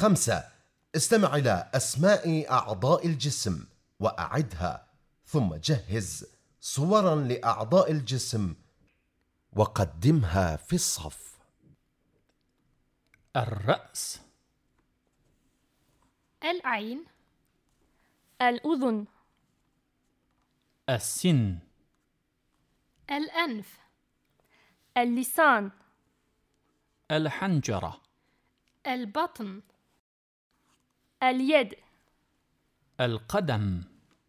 خمسة. استمع إلى أسماء أعضاء الجسم وأعدها ثم جهز صورا لأعضاء الجسم وقدمها في الصف. الرأس. العين. الأذن. السن. الأنف. اللسان. الحنجرة. البطن. اليد. القدم.